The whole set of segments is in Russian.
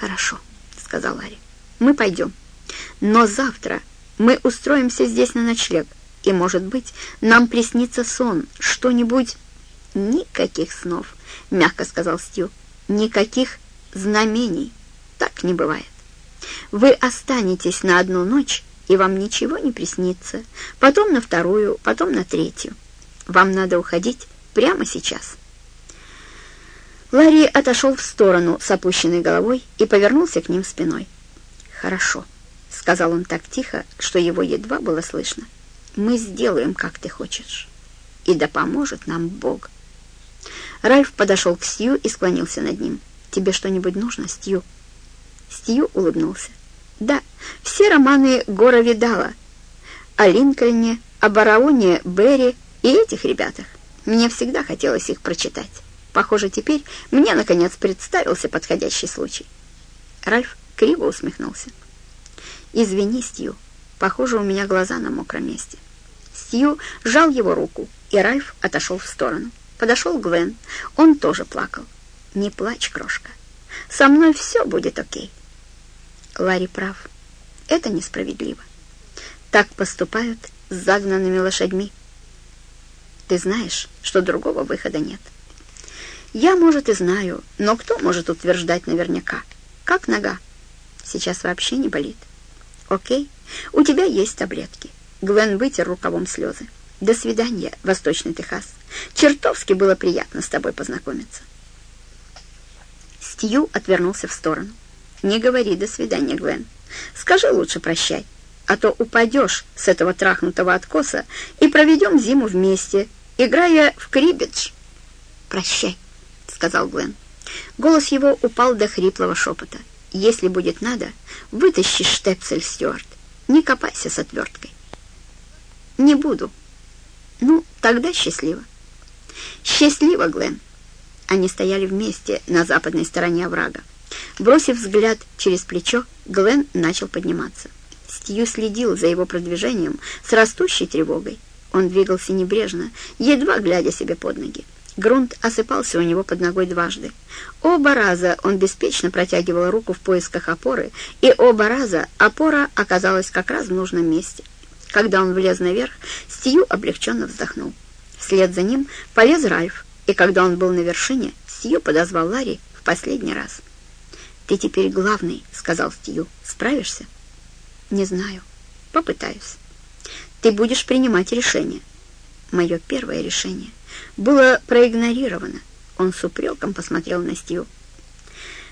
«Хорошо», — сказал Ларри. «Мы пойдем. Но завтра мы устроимся здесь на ночлег, и, может быть, нам приснится сон, что-нибудь...» «Никаких снов», — мягко сказал Стью. «Никаких знамений. Так не бывает. Вы останетесь на одну ночь, и вам ничего не приснится. Потом на вторую, потом на третью. Вам надо уходить прямо сейчас». Ларри отошел в сторону с опущенной головой и повернулся к ним спиной. «Хорошо», — сказал он так тихо, что его едва было слышно. «Мы сделаем, как ты хочешь, и да поможет нам Бог». Ральф подошел к Стью и склонился над ним. «Тебе что-нибудь нужно, Стью?» Стью улыбнулся. «Да, все романы Гора видала. О Линкольне, о Бараоне, Берри и этих ребятах. Мне всегда хотелось их прочитать». Похоже, теперь мне, наконец, представился подходящий случай. Ральф криво усмехнулся. «Извини, Стью, похоже, у меня глаза на мокром месте». Стью сжал его руку, и Ральф отошел в сторону. Подошел Гвен, он тоже плакал. «Не плачь, крошка, со мной все будет окей». Ларри прав, это несправедливо. Так поступают с загнанными лошадьми. Ты знаешь, что другого выхода нет. Я, может, и знаю, но кто может утверждать наверняка? Как нога? Сейчас вообще не болит. Окей, у тебя есть таблетки. Гвен вытер рукавом слезы. До свидания, Восточный Техас. Чертовски было приятно с тобой познакомиться. Стью отвернулся в сторону. Не говори «до свидания, Гвен». Скажи лучше «прощай», а то упадешь с этого трахнутого откоса и проведем зиму вместе, играя в крибидж. Прощай сказал Гвен. Голос его упал до хриплого шепота. «Если будет надо, вытащи штепсель, Стюарт. Не копайся с отверткой». «Не буду». «Ну, тогда счастливо». «Счастливо, Глен». Они стояли вместе на западной стороне оврага. Бросив взгляд через плечо, Глен начал подниматься. Стью следил за его продвижением с растущей тревогой. Он двигался небрежно, едва глядя себе под ноги. Грунт осыпался у него под ногой дважды. Оба раза он беспечно протягивал руку в поисках опоры, и оба раза опора оказалась как раз в нужном месте. Когда он влез наверх, Стью облегченно вздохнул. Вслед за ним полез Ральф, и когда он был на вершине, Стью подозвал Ларри в последний раз. «Ты теперь главный», — сказал Стью. «Справишься?» «Не знаю. Попытаюсь. Ты будешь принимать решение». «Мое первое решение было проигнорировано. Он с упреком посмотрел на Стью.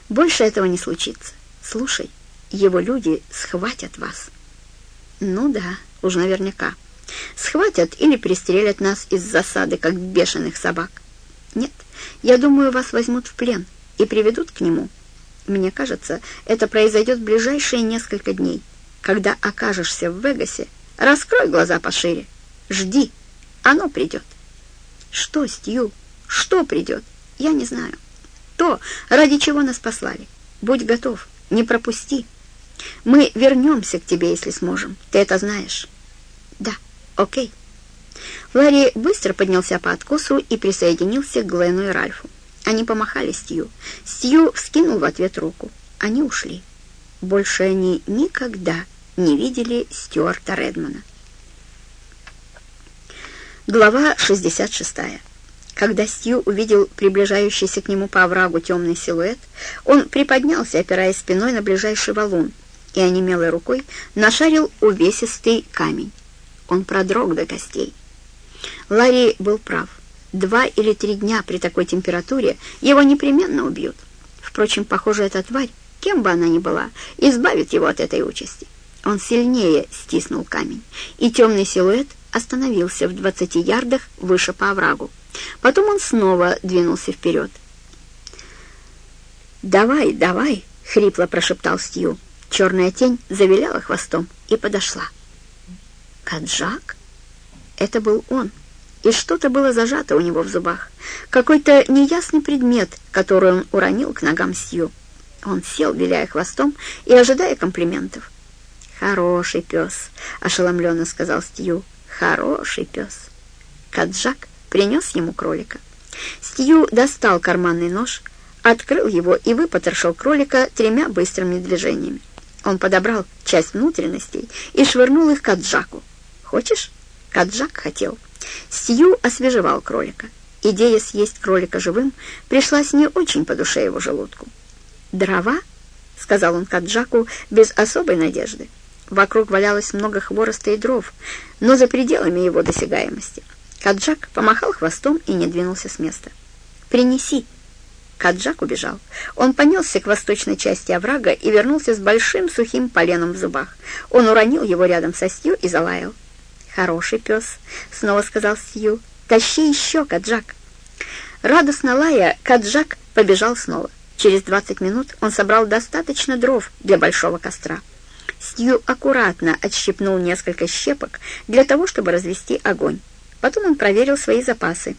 «Больше этого не случится. Слушай, его люди схватят вас». «Ну да, уж наверняка. Схватят или пристрелят нас из засады, как бешеных собак. Нет, я думаю, вас возьмут в плен и приведут к нему. Мне кажется, это произойдет в ближайшие несколько дней. Когда окажешься в Вегасе, раскрой глаза пошире. Жди, оно придет». Что, Стью? Что придет? Я не знаю. То, ради чего нас послали. Будь готов, не пропусти. Мы вернемся к тебе, если сможем. Ты это знаешь? Да, окей. Ларри быстро поднялся по откосу и присоединился к Глену и Ральфу. Они помахали Стью. Стью вскинул в ответ руку. Они ушли. Больше они никогда не видели Стюарта Редмана. Глава 66. Когда Стью увидел приближающийся к нему по оврагу темный силуэт, он приподнялся, опираясь спиной на ближайший валун, и онемелой рукой нашарил увесистый камень. Он продрог до костей. Ларри был прав. Два или три дня при такой температуре его непременно убьют. Впрочем, похоже, эта тварь, кем бы она ни была, избавит его от этой участи. Он сильнее стиснул камень, и темный силуэт остановился в двадцати ярдах выше по оврагу. Потом он снова двинулся вперед. «Давай, давай!» — хрипло прошептал Стью. Черная тень завиляла хвостом и подошла. «Каджак?» Это был он, и что-то было зажато у него в зубах. Какой-то неясный предмет, который он уронил к ногам Стью. Он сел, виляя хвостом и ожидая комплиментов. «Хороший пес», — ошеломленно сказал Стью. Хороший пес. Каджак принес ему кролика. Стью достал карманный нож, открыл его и выпотрошил кролика тремя быстрыми движениями. Он подобрал часть внутренностей и швырнул их Каджаку. «Хочешь?» Каджак хотел. Сью освежевал кролика. Идея съесть кролика живым пришлась не очень по душе его желудку. «Дрова?» — сказал он Каджаку без особой надежды. Вокруг валялось много хвороста и дров, но за пределами его досягаемости. Каджак помахал хвостом и не двинулся с места. «Принеси!» Каджак убежал. Он понесся к восточной части оврага и вернулся с большим сухим поленом в зубах. Он уронил его рядом со Стью и залаял. «Хороший пес», — снова сказал Стью. «Тащи еще, Каджак!» Радостно лая, Каджак побежал снова. Через двадцать минут он собрал достаточно дров для большого костра. Стью аккуратно отщипнул несколько щепок для того, чтобы развести огонь. Потом он проверил свои запасы.